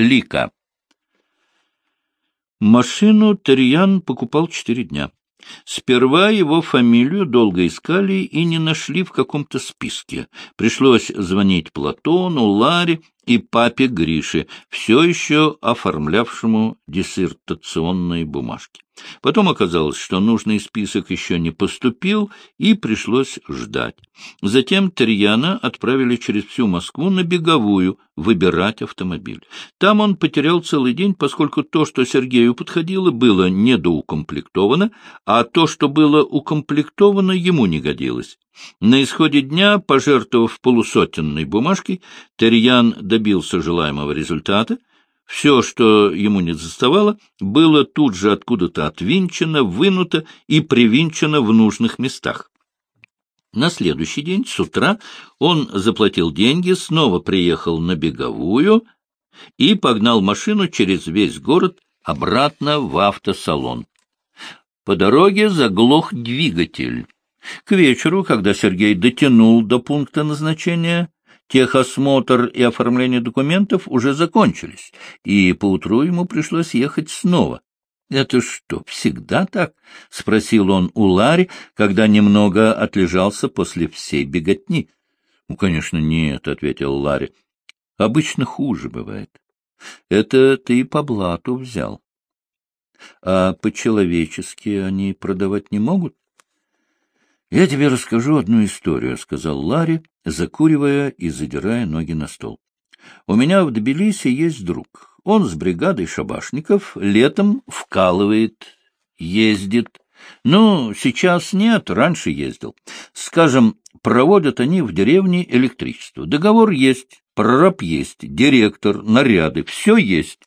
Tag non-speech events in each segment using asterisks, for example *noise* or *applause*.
Лика. Машину Терьян покупал четыре дня. Сперва его фамилию долго искали и не нашли в каком-то списке. Пришлось звонить Платону, Ларе и папе Грише, все еще оформлявшему диссертационные бумажки. Потом оказалось, что нужный список еще не поступил, и пришлось ждать. Затем Терьяна отправили через всю Москву на беговую выбирать автомобиль. Там он потерял целый день, поскольку то, что Сергею подходило, было недоукомплектовано, а то, что было укомплектовано, ему не годилось. На исходе дня, пожертвовав полусотенной бумажкой, Терьян добился желаемого результата. Все, что ему не заставало, было тут же откуда-то отвинчено, вынуто и привинчено в нужных местах. На следующий день с утра он заплатил деньги, снова приехал на беговую и погнал машину через весь город обратно в автосалон. По дороге заглох двигатель. К вечеру, когда Сергей дотянул до пункта назначения, техосмотр и оформление документов уже закончились, и поутру ему пришлось ехать снова. — Это что, всегда так? — спросил он у Ларри, когда немного отлежался после всей беготни. — Ну, конечно, нет, — ответил Ларри. — Обычно хуже бывает. Это ты по блату взял. А по-человечески они продавать не могут? — Я тебе расскажу одну историю, — сказал Ларри, закуривая и задирая ноги на стол. — У меня в Тбилиси есть друг. Он с бригадой шабашников летом вкалывает, ездит. Ну, сейчас нет, раньше ездил. Скажем, проводят они в деревне электричество. Договор есть, прораб есть, директор, наряды, все есть,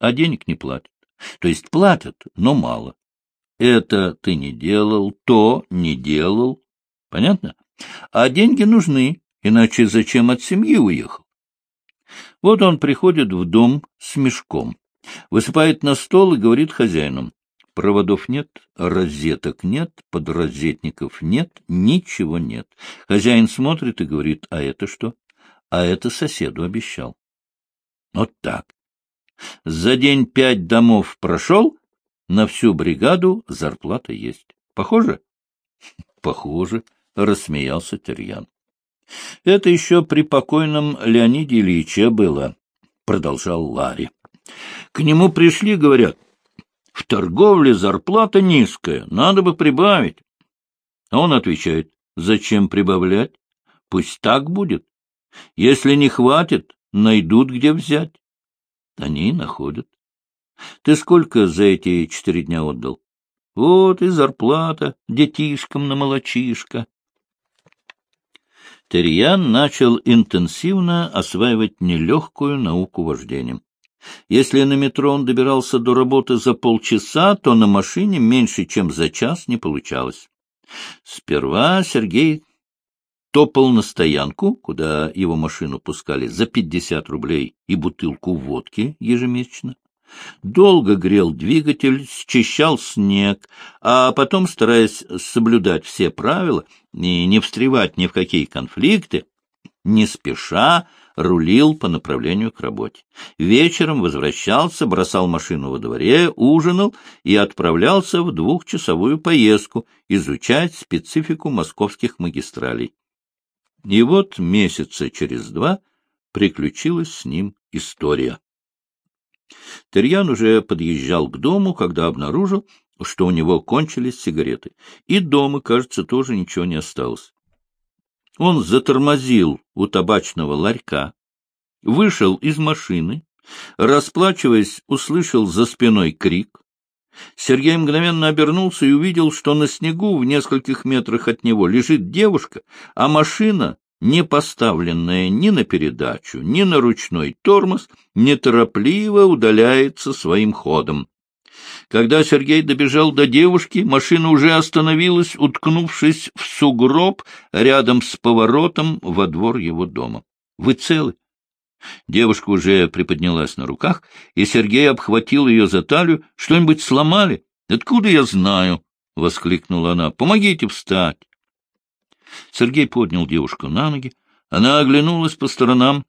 а денег не платят. То есть платят, но мало это ты не делал, то не делал. Понятно? А деньги нужны, иначе зачем от семьи уехал? Вот он приходит в дом с мешком, высыпает на стол и говорит хозяинам. Проводов нет, розеток нет, подрозетников нет, ничего нет. Хозяин смотрит и говорит, а это что? А это соседу обещал. Вот так. За день пять домов прошел, на всю бригаду зарплата есть. Похоже? *laughs* Похоже, рассмеялся Терьян. Это еще при покойном Леониде Ильиче было, продолжал Ларри. К нему пришли, говорят, в торговле зарплата низкая, надо бы прибавить. А он отвечает, зачем прибавлять? Пусть так будет. Если не хватит, найдут где взять. Они находят. Ты сколько за эти четыре дня отдал? Вот и зарплата детишкам на молочишко. Терьян начал интенсивно осваивать нелегкую науку вождения. Если на метро он добирался до работы за полчаса, то на машине меньше, чем за час не получалось. Сперва Сергей топал на стоянку, куда его машину пускали за пятьдесят рублей и бутылку водки ежемесячно долго грел двигатель, счищал снег, а потом, стараясь соблюдать все правила и не встревать ни в какие конфликты, не спеша рулил по направлению к работе. Вечером возвращался, бросал машину во дворе, ужинал и отправлялся в двухчасовую поездку изучать специфику московских магистралей. И вот месяца через два приключилась с ним история. Терьян уже подъезжал к дому, когда обнаружил, что у него кончились сигареты. И дома, кажется, тоже ничего не осталось. Он затормозил у табачного ларька, вышел из машины, расплачиваясь, услышал за спиной крик. Сергей мгновенно обернулся и увидел, что на снегу в нескольких метрах от него лежит девушка, а машина не поставленная ни на передачу, ни на ручной тормоз, неторопливо удаляется своим ходом. Когда Сергей добежал до девушки, машина уже остановилась, уткнувшись в сугроб рядом с поворотом во двор его дома. — Вы целы? Девушка уже приподнялась на руках, и Сергей обхватил ее за талию. — Что-нибудь сломали? — Откуда я знаю? — воскликнула она. — Помогите встать. Сергей поднял девушку на ноги. Она оглянулась по сторонам.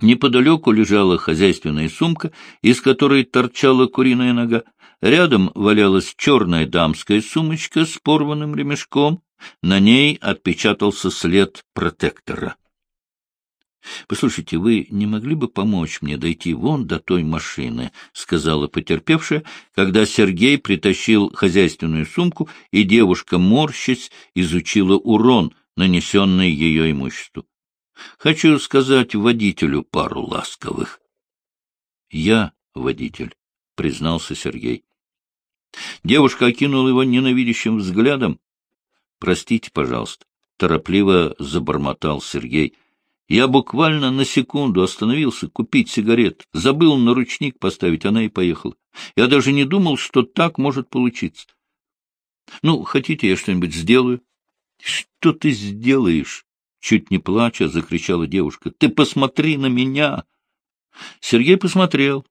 Неподалеку лежала хозяйственная сумка, из которой торчала куриная нога. Рядом валялась черная дамская сумочка с порванным ремешком. На ней отпечатался след протектора. — Послушайте, вы не могли бы помочь мне дойти вон до той машины? — сказала потерпевшая, когда Сергей притащил хозяйственную сумку, и девушка, морщась, изучила урон, нанесенный ее имуществу. — Хочу сказать водителю пару ласковых. — Я водитель, — признался Сергей. Девушка окинула его ненавидящим взглядом. — Простите, пожалуйста, — торопливо забормотал Сергей. Я буквально на секунду остановился купить сигарет, забыл на ручник поставить, она и поехала. Я даже не думал, что так может получиться. Ну, хотите, я что-нибудь сделаю? Что ты сделаешь? Чуть не плача, закричала девушка. Ты посмотри на меня! Сергей посмотрел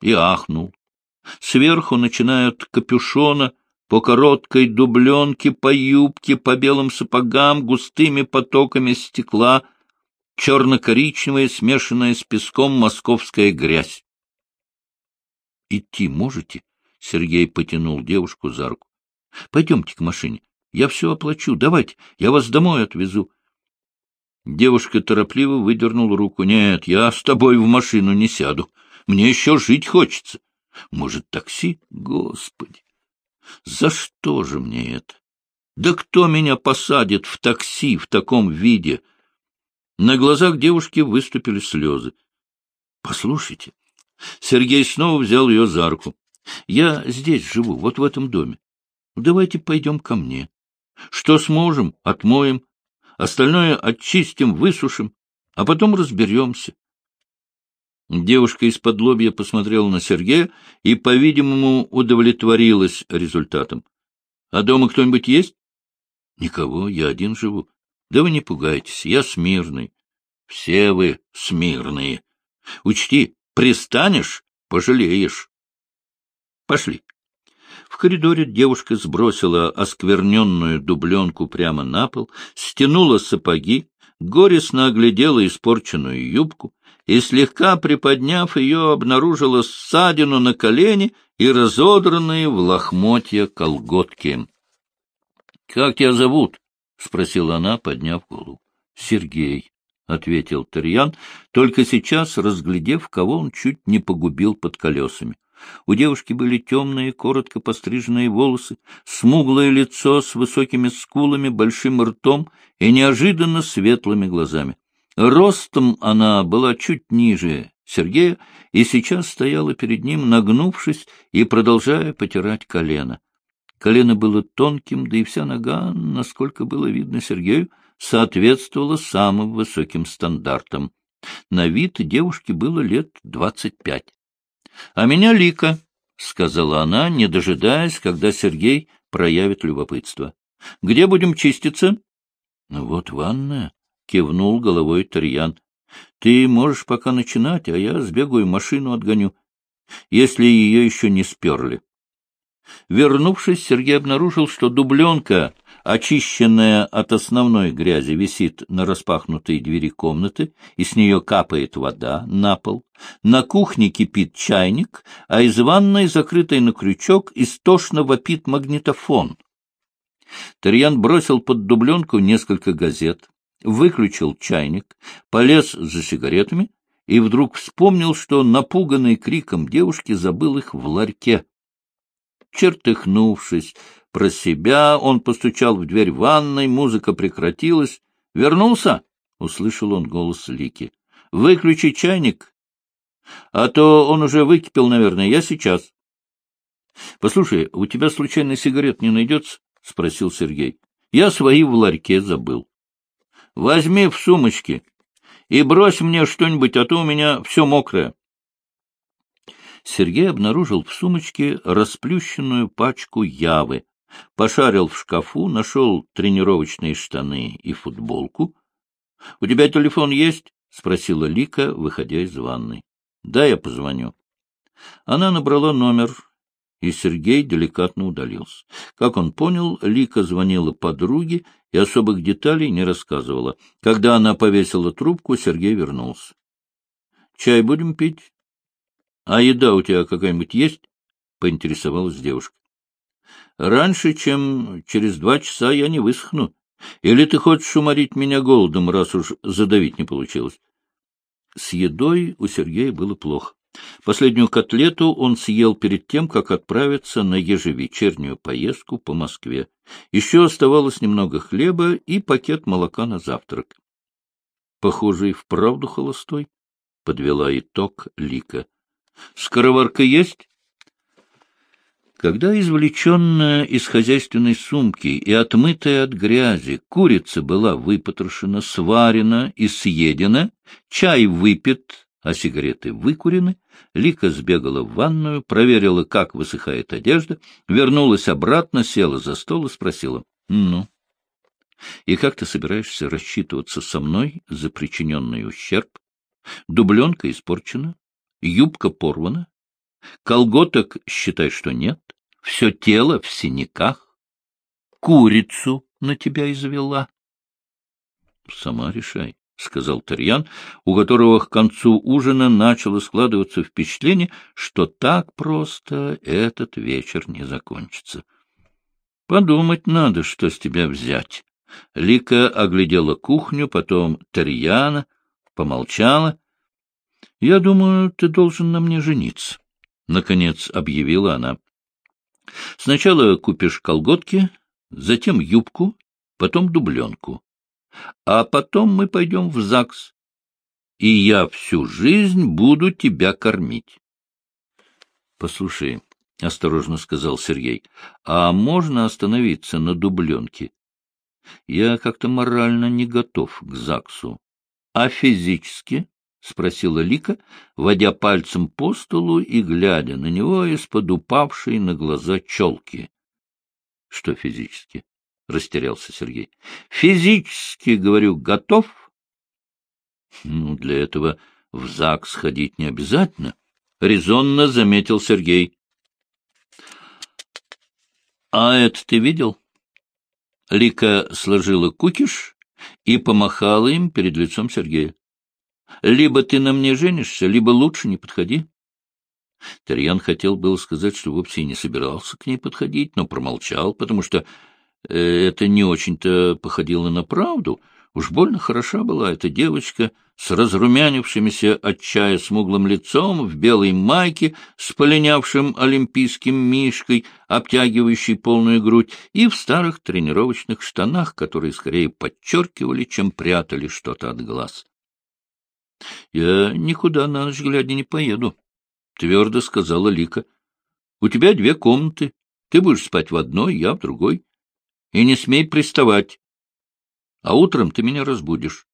и ахнул. Сверху, начиная от капюшона, по короткой дубленке, по юбке, по белым сапогам, густыми потоками стекла, черно-коричневая, смешанная с песком московская грязь. — Идти можете? — Сергей потянул девушку за руку. — Пойдемте к машине. Я все оплачу. Давайте, я вас домой отвезу. Девушка торопливо выдернула руку. — Нет, я с тобой в машину не сяду. Мне еще жить хочется. Может, такси? Господи! За что же мне это? Да кто меня посадит в такси в таком виде? На глазах девушки выступили слезы. — Послушайте. Сергей снова взял ее за руку. — Я здесь живу, вот в этом доме. Давайте пойдем ко мне. Что сможем, отмоем. Остальное очистим, высушим, а потом разберемся. Девушка из-под лобья посмотрела на Сергея и, по-видимому, удовлетворилась результатом. — А дома кто-нибудь есть? — Никого, я один живу. Да вы не пугайтесь, я смирный. Все вы смирные. Учти, пристанешь — пожалеешь. Пошли. В коридоре девушка сбросила оскверненную дубленку прямо на пол, стянула сапоги, горестно оглядела испорченную юбку и, слегка приподняв ее, обнаружила ссадину на колени и разодранные в лохмотья колготки. — Как тебя зовут? — спросила она, подняв голову. — Сергей, — ответил Тарьян, только сейчас разглядев, кого он чуть не погубил под колесами. У девушки были темные, коротко постриженные волосы, смуглое лицо с высокими скулами, большим ртом и неожиданно светлыми глазами. Ростом она была чуть ниже Сергея и сейчас стояла перед ним, нагнувшись и продолжая потирать колено. Колено было тонким, да и вся нога, насколько было видно Сергею, соответствовала самым высоким стандартам. На вид девушке было лет двадцать пять. — А меня Лика, — сказала она, не дожидаясь, когда Сергей проявит любопытство. — Где будем чиститься? — Вот ванная, — кивнул головой Тарьян. — Ты можешь пока начинать, а я сбегаю машину отгоню, если ее еще не сперли. Вернувшись, Сергей обнаружил, что дубленка очищенная от основной грязи, висит на распахнутой двери комнаты, и с нее капает вода на пол. На кухне кипит чайник, а из ванной, закрытой на крючок, истошно вопит магнитофон. Тарьян бросил под дубленку несколько газет, выключил чайник, полез за сигаретами и вдруг вспомнил, что, напуганный криком девушки, забыл их в ларьке. Чертыхнувшись, про себя он постучал в дверь ванной, музыка прекратилась. «Вернулся?» — услышал он голос Лики. «Выключи чайник, а то он уже выкипел, наверное. Я сейчас». «Послушай, у тебя случайно сигарет не найдется?» — спросил Сергей. «Я свои в ларьке забыл». «Возьми в сумочке и брось мне что-нибудь, а то у меня все мокрое». Сергей обнаружил в сумочке расплющенную пачку явы, Пошарил в шкафу, нашел тренировочные штаны и футболку. — У тебя телефон есть? — спросила Лика, выходя из ванной. — Да, я позвоню. Она набрала номер, и Сергей деликатно удалился. Как он понял, Лика звонила подруге и особых деталей не рассказывала. Когда она повесила трубку, Сергей вернулся. Чай будем пить? А еда у тебя какая-нибудь есть? — поинтересовалась девушка. — Раньше, чем через два часа, я не высохну. Или ты хочешь уморить меня голодом, раз уж задавить не получилось? С едой у Сергея было плохо. Последнюю котлету он съел перед тем, как отправиться на ежевечернюю поездку по Москве. Еще оставалось немного хлеба и пакет молока на завтрак. Похоже, и вправду холостой, — подвела итог Лика. — Скороварка есть? Когда извлеченная из хозяйственной сумки и отмытая от грязи курица была выпотрошена, сварена и съедена, чай выпит, а сигареты выкурены, Лика сбегала в ванную, проверила, как высыхает одежда, вернулась обратно, села за стол и спросила. — Ну? И как ты собираешься рассчитываться со мной за причиненный ущерб? Дубленка испорчена, юбка порвана, колготок считай, что нет, все тело в синяках, курицу на тебя извела. — Сама решай, — сказал Тарьян, у которого к концу ужина начало складываться впечатление, что так просто этот вечер не закончится. — Подумать надо, что с тебя взять. Лика оглядела кухню, потом Тарьяна, помолчала. — Я думаю, ты должен на мне жениться, — наконец объявила она. — Сначала купишь колготки, затем юбку, потом дубленку. А потом мы пойдем в ЗАГС, и я всю жизнь буду тебя кормить. — Послушай, — осторожно сказал Сергей, — а можно остановиться на дубленке? Я как-то морально не готов к ЗАГСу. — А физически? — спросила Лика, водя пальцем по столу и глядя на него из-под упавшей на глаза челки. — Что физически? — растерялся Сергей. — Физически, говорю, готов? — Ну, для этого в ЗАГС ходить не обязательно, — резонно заметил Сергей. — А это ты видел? Лика сложила кукиш и помахала им перед лицом Сергея. — Либо ты на мне женишься, либо лучше не подходи. Тарьян хотел было сказать, что вовсе не собирался к ней подходить, но промолчал, потому что э, это не очень-то походило на правду. Уж больно хороша была эта девочка с разрумянившимися от чая смуглым лицом, в белой майке, с полинявшим олимпийским мишкой, обтягивающей полную грудь, и в старых тренировочных штанах, которые скорее подчеркивали, чем прятали что-то от глаз. — Я никуда на ночь глядя не поеду, — твердо сказала Лика. — У тебя две комнаты. Ты будешь спать в одной, я в другой. И не смей приставать. А утром ты меня разбудишь.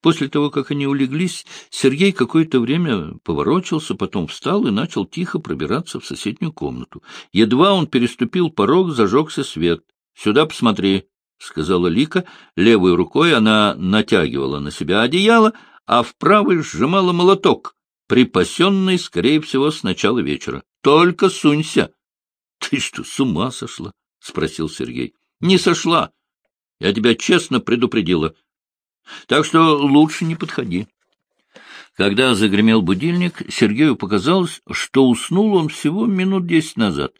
После того, как они улеглись, Сергей какое-то время поворочился, потом встал и начал тихо пробираться в соседнюю комнату. Едва он переступил порог, зажегся свет. — Сюда посмотри, — сказала Лика. Левой рукой она натягивала на себя одеяло, а в правой сжимала молоток, припасенный, скорее всего, с начала вечера. — Только сунься! — Ты что, с ума сошла? — спросил Сергей. — Не сошла. Я тебя честно предупредила. Так что лучше не подходи. Когда загремел будильник, Сергею показалось, что уснул он всего минут десять назад.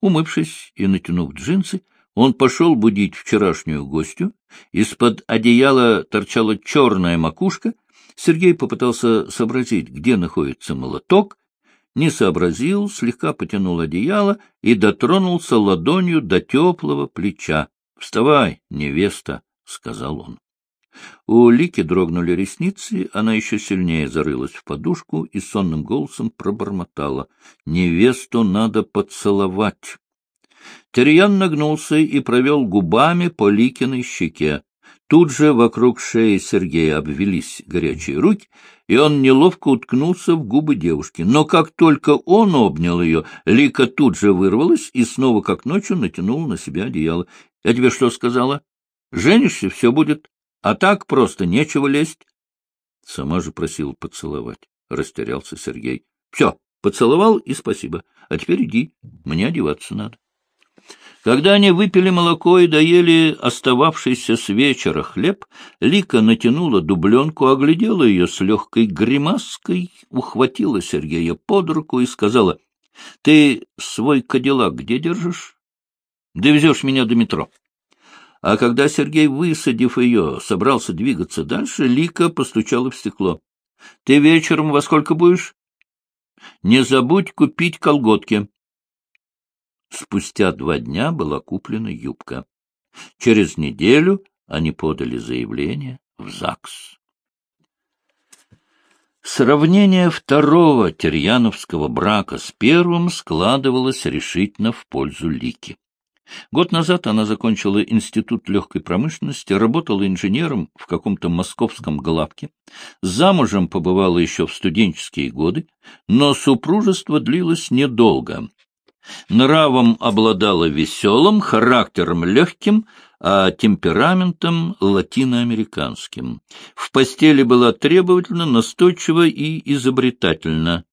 Умывшись и натянув джинсы, он пошел будить вчерашнюю гостью. Из-под одеяла торчала черная макушка. Сергей попытался сообразить, где находится молоток, не сообразил, слегка потянул одеяло и дотронулся ладонью до теплого плеча. — Вставай, невеста, — сказал он. У Лики дрогнули ресницы, она еще сильнее зарылась в подушку и сонным голосом пробормотала. — Невесту надо поцеловать. Терьян нагнулся и провел губами по Ликиной щеке. Тут же вокруг шеи Сергея обвелись горячие руки, и он неловко уткнулся в губы девушки. Но как только он обнял ее, Лика тут же вырвалась и снова, как ночью, натянула на себя одеяло. — Я тебе что сказала? Женишься — все будет. А так просто нечего лезть. Сама же просила поцеловать. Растерялся Сергей. — Все, поцеловал и спасибо. А теперь иди, мне одеваться надо. Когда они выпили молоко и доели остававшийся с вечера хлеб, Лика натянула дубленку, оглядела ее с легкой гримаской, ухватила Сергея под руку и сказала, — Ты свой кадиллак где держишь? — Довезешь меня до метро. А когда Сергей, высадив ее, собрался двигаться дальше, Лика постучала в стекло. — Ты вечером во сколько будешь? — Не забудь купить колготки. Спустя два дня была куплена юбка. Через неделю они подали заявление в ЗАГС. Сравнение второго Терьяновского брака с первым складывалось решительно в пользу Лики. Год назад она закончила Институт легкой промышленности, работала инженером в каком-то московском главке, замужем побывала еще в студенческие годы, но супружество длилось недолго. Нравом обладала веселым, характером легким, а темпераментом латиноамериканским. В постели была требовательна, настойчива и изобретательна.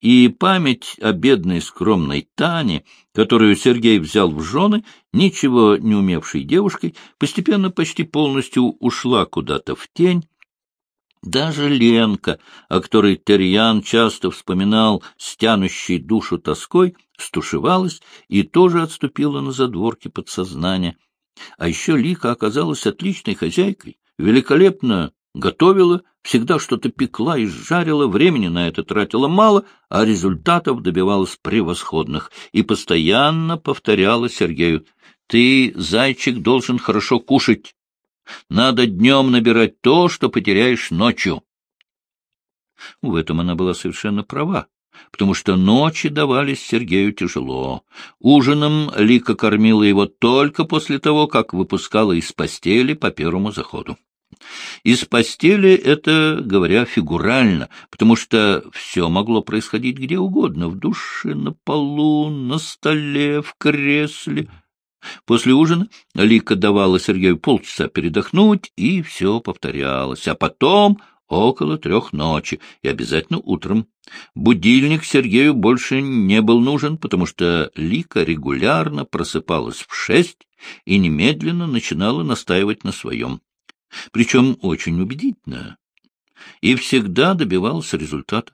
И память о бедной скромной Тане, которую Сергей взял в жены, ничего не умевшей девушкой, постепенно почти полностью ушла куда-то в тень, даже Ленка, о которой Терьян часто вспоминал с душу тоской, стушевалась и тоже отступила на задворки подсознания. А еще Лика оказалась отличной хозяйкой, великолепно готовила, всегда что-то пекла и жарила, времени на это тратила мало, а результатов добивалась превосходных и постоянно повторяла Сергею, «Ты, зайчик, должен хорошо кушать, надо днем набирать то, что потеряешь ночью. В этом она была совершенно права, потому что ночи давались Сергею тяжело. Ужином Лика кормила его только после того, как выпускала из постели по первому заходу. Из постели это, говоря фигурально, потому что все могло происходить где угодно — в душе, на полу, на столе, в кресле — После ужина Лика давала Сергею полчаса передохнуть, и все повторялось. А потом около трех ночи, и обязательно утром. Будильник Сергею больше не был нужен, потому что Лика регулярно просыпалась в шесть и немедленно начинала настаивать на своем. Причем очень убедительно. И всегда добивался результата.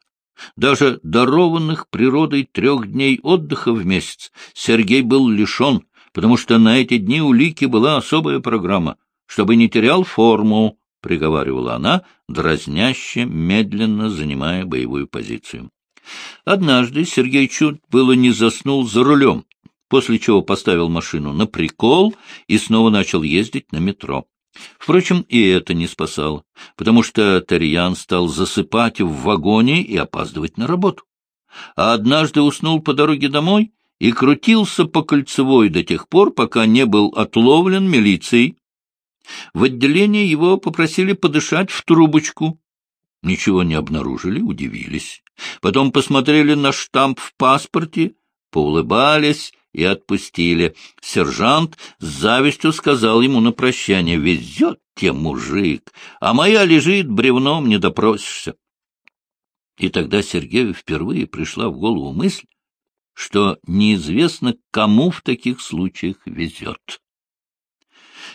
Даже дарованных природой трех дней отдыха в месяц Сергей был лишен, потому что на эти дни у Лики была особая программа, чтобы не терял форму, — приговаривала она, дразняще, медленно занимая боевую позицию. Однажды Сергей чуть было не заснул за рулем, после чего поставил машину на прикол и снова начал ездить на метро. Впрочем, и это не спасало, потому что Тарьян стал засыпать в вагоне и опаздывать на работу. А однажды уснул по дороге домой и крутился по кольцевой до тех пор, пока не был отловлен милицией. В отделении его попросили подышать в трубочку. Ничего не обнаружили, удивились. Потом посмотрели на штамп в паспорте, поулыбались и отпустили. Сержант с завистью сказал ему на прощание, «Везет тебе мужик, а моя лежит, бревном не допросишься». И тогда Сергею впервые пришла в голову мысль, что неизвестно, кому в таких случаях везет.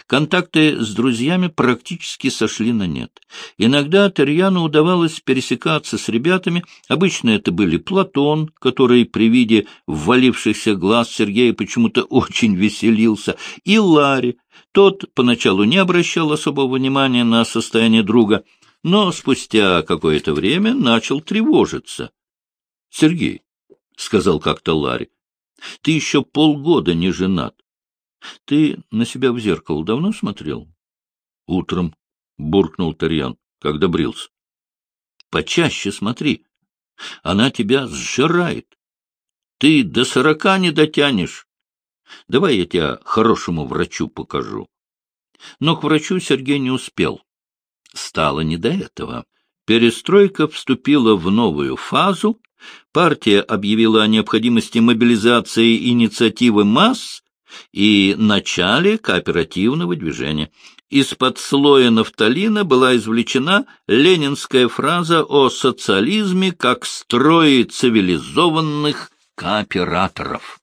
Контакты с друзьями практически сошли на нет. Иногда Терьяну удавалось пересекаться с ребятами. Обычно это были Платон, который при виде ввалившихся глаз Сергея почему-то *laughs* очень веселился, и Ларри. Тот поначалу не обращал особого внимания на состояние друга, но спустя какое-то время начал тревожиться. — Сергей, — сказал как-то Ларри. — Ты еще полгода не женат. Ты на себя в зеркало давно смотрел? — Утром, — буркнул Тарьян, когда брился. — Почаще смотри. Она тебя сжирает. Ты до сорока не дотянешь. Давай я тебя хорошему врачу покажу. Но к врачу Сергей не успел. Стало не до этого. Перестройка вступила в новую фазу, партия объявила о необходимости мобилизации инициативы масс и начале кооперативного движения. Из-под слоя нафталина была извлечена ленинская фраза о социализме как строе цивилизованных кооператоров.